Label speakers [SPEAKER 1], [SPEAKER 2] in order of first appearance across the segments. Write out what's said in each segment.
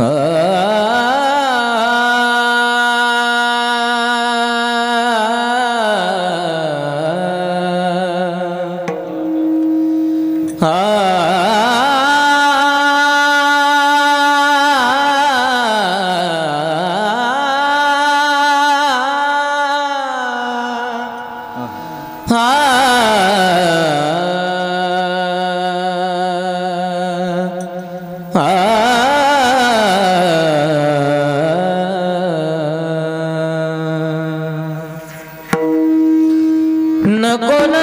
[SPEAKER 1] Ah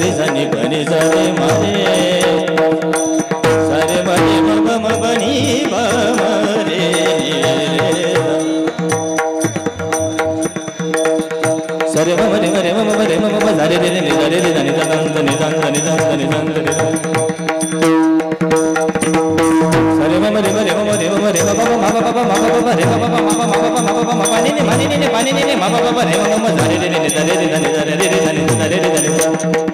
[SPEAKER 2] रे सनि बनि सरे मरे सरे बनि मम म बनि बम रे सरे मम रे मरे मम मरे मम म सरे रे रे सरे रे सनि सनि सनि सनि सनि सनि सरे मम रे मरे मम रे मम रे मम मम मम मम मम रे मम मम मम मम मम मम पानी ने पानी ने पानी ने मम मम रे मम म सरे रे रे सरे रे सनि सरे रे सनि सरे रे सनि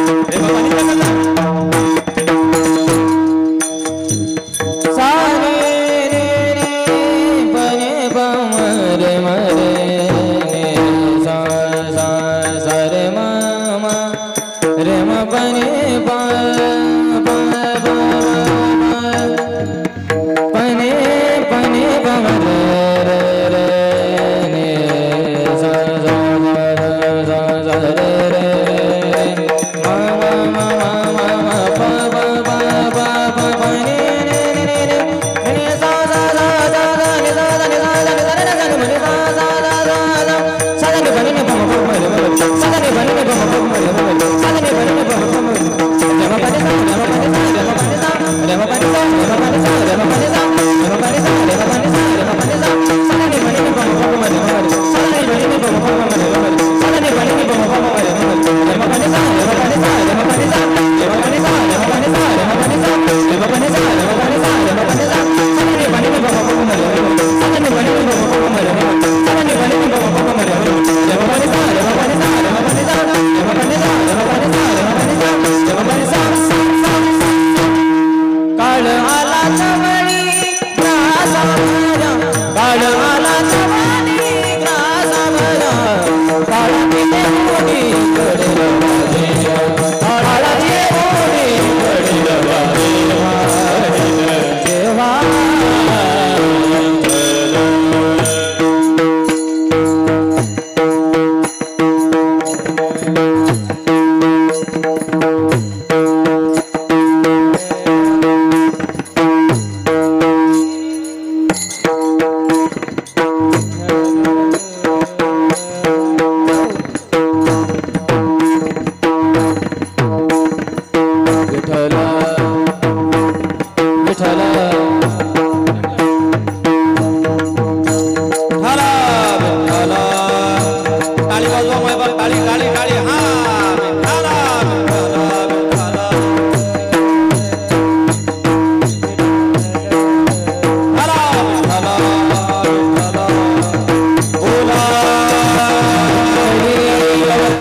[SPEAKER 1] कर मा Sigue